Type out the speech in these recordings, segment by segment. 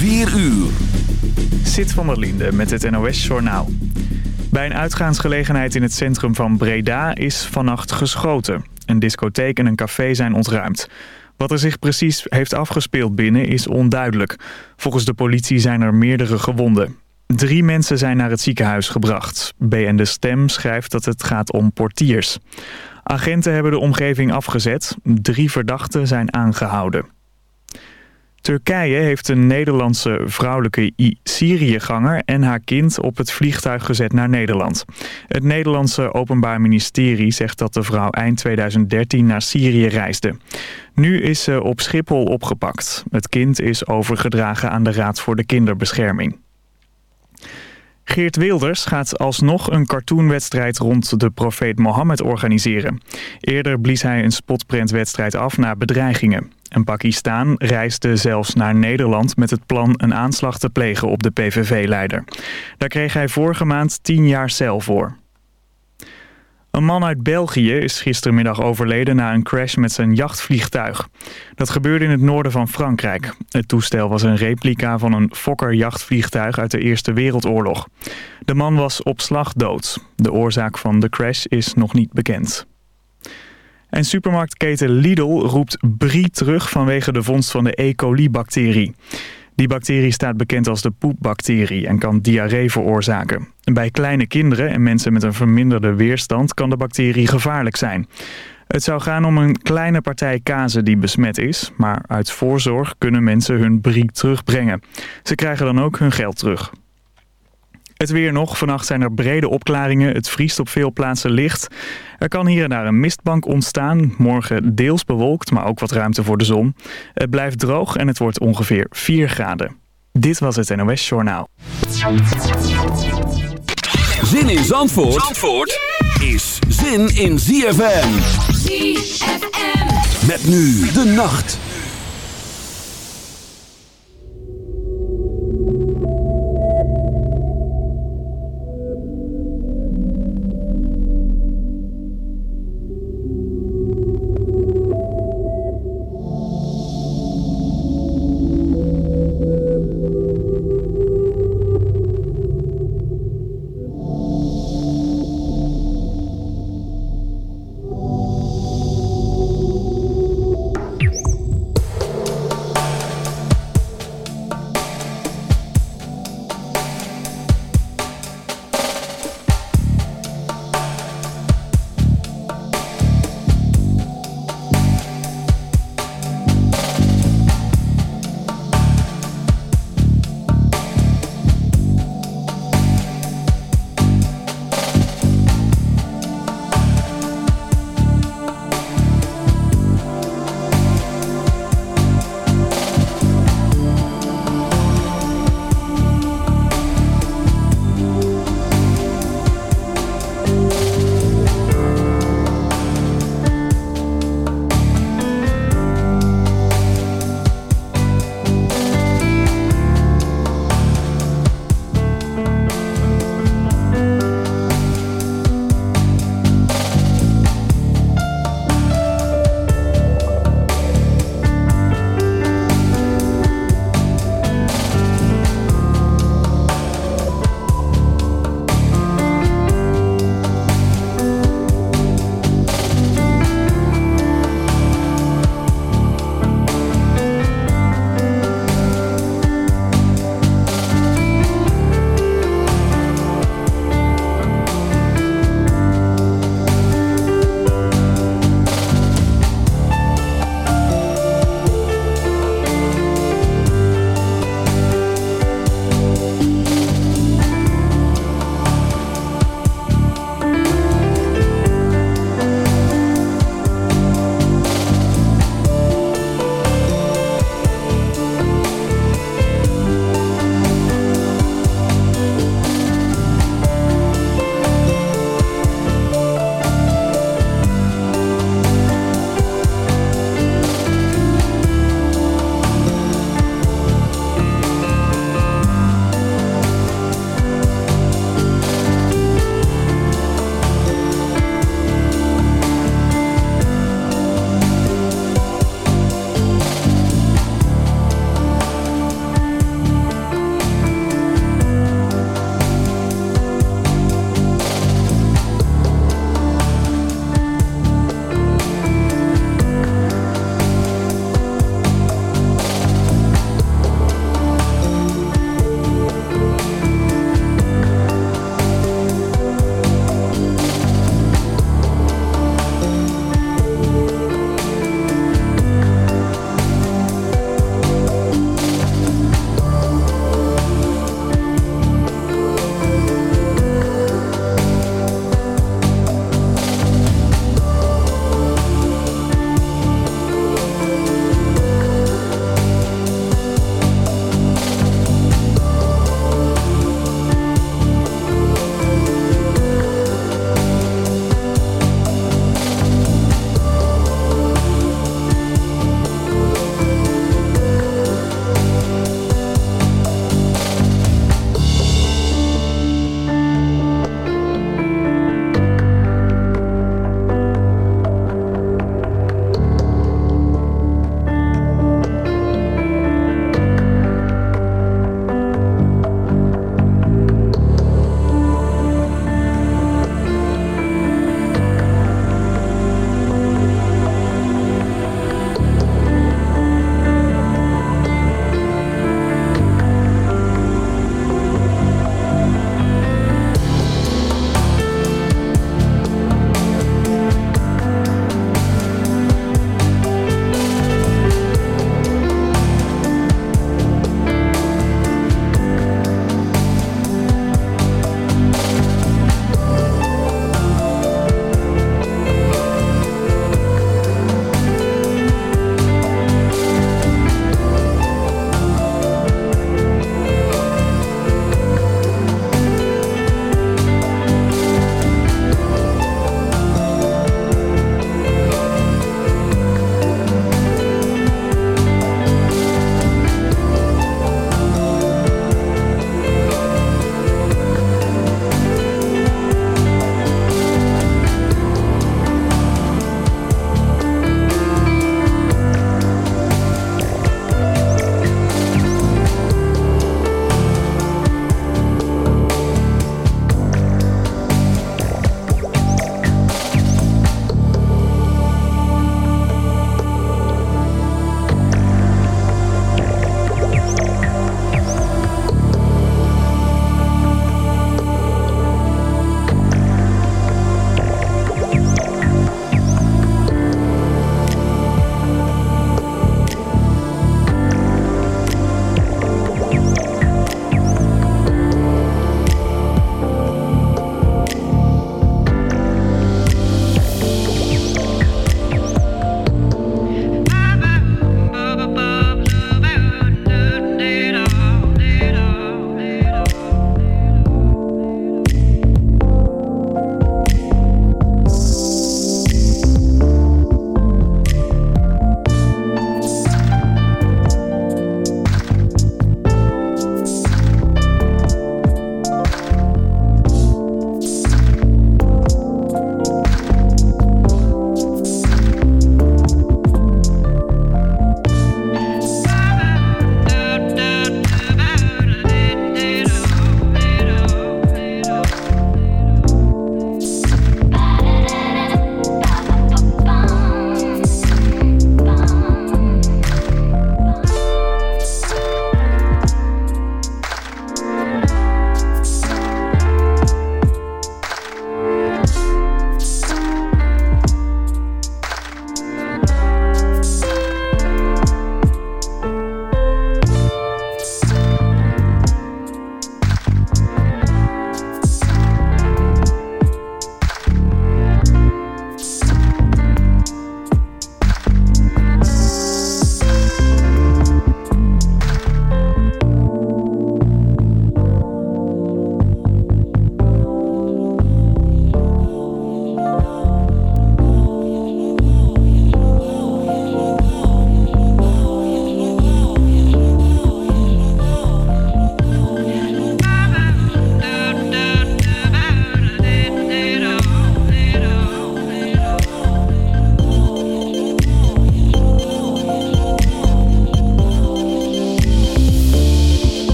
4 uur. Zit van der Linde met het NOS-journaal. Bij een uitgaansgelegenheid in het centrum van Breda is vannacht geschoten. Een discotheek en een café zijn ontruimd. Wat er zich precies heeft afgespeeld binnen is onduidelijk. Volgens de politie zijn er meerdere gewonden. Drie mensen zijn naar het ziekenhuis gebracht. BN De Stem schrijft dat het gaat om portiers. Agenten hebben de omgeving afgezet. Drie verdachten zijn aangehouden. Turkije heeft een Nederlandse vrouwelijke Syriëganger en haar kind op het vliegtuig gezet naar Nederland. Het Nederlandse Openbaar Ministerie zegt dat de vrouw eind 2013 naar Syrië reisde. Nu is ze op Schiphol opgepakt. Het kind is overgedragen aan de Raad voor de Kinderbescherming. Geert Wilders gaat alsnog een cartoonwedstrijd rond de profeet Mohammed organiseren. Eerder blies hij een spotprentwedstrijd af na bedreigingen. En Pakistan reisde zelfs naar Nederland met het plan een aanslag te plegen op de PVV-leider. Daar kreeg hij vorige maand tien jaar cel voor. Een man uit België is gistermiddag overleden na een crash met zijn jachtvliegtuig. Dat gebeurde in het noorden van Frankrijk. Het toestel was een replica van een Fokker-jachtvliegtuig uit de Eerste Wereldoorlog. De man was op slag dood. De oorzaak van de crash is nog niet bekend. En supermarktketen Lidl roept Brie terug vanwege de vondst van de E. coli-bacterie. Die bacterie staat bekend als de poepbacterie en kan diarree veroorzaken. Bij kleine kinderen en mensen met een verminderde weerstand kan de bacterie gevaarlijk zijn. Het zou gaan om een kleine partij kazen die besmet is, maar uit voorzorg kunnen mensen hun brie terugbrengen. Ze krijgen dan ook hun geld terug. Het weer nog. Vannacht zijn er brede opklaringen. Het vriest op veel plaatsen licht. Er kan hier en daar een mistbank ontstaan. Morgen deels bewolkt, maar ook wat ruimte voor de zon. Het blijft droog en het wordt ongeveer 4 graden. Dit was het NOS Journaal. Zin in Zandvoort, Zandvoort is zin in ZFM. ZFM. Met nu de nacht.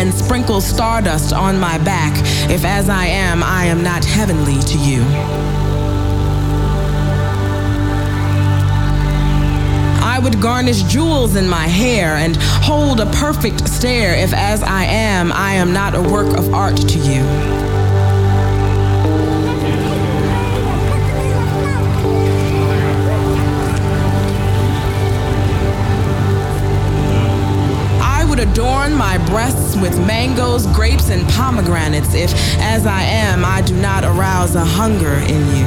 And sprinkle stardust on my back if as I am, I am not heavenly to you. I would garnish jewels in my hair and hold a perfect stare if as I am, I am not a work of art to you. Adorn my breasts with mangoes, grapes, and pomegranates if, as I am, I do not arouse a hunger in you.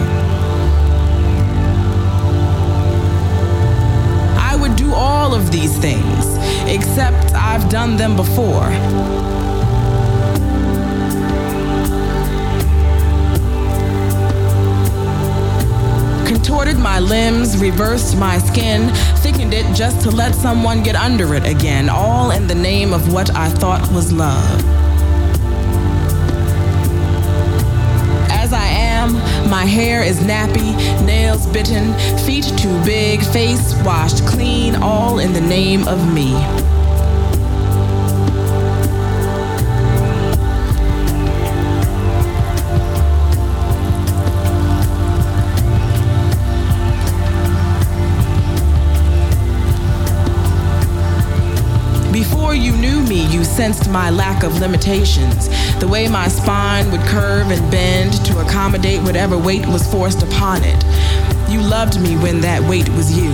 I would do all of these things, except I've done them before. Contorted my limbs, reversed my skin, thickened it just to let someone get under it again, all in the name of what I thought was love. As I am, my hair is nappy, nails bitten, feet too big, face washed clean, all in the name of me. Sensed my lack of limitations. The way my spine would curve and bend to accommodate whatever weight was forced upon it. You loved me when that weight was you.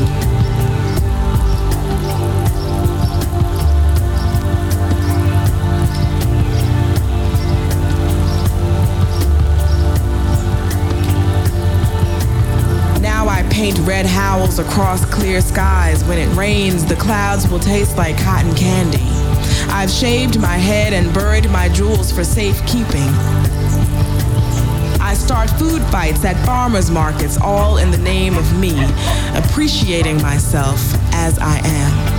Now I paint red howls across clear skies. When it rains, the clouds will taste like cotton candy. I've shaved my head and buried my jewels for safekeeping. I start food fights at farmers markets, all in the name of me, appreciating myself as I am.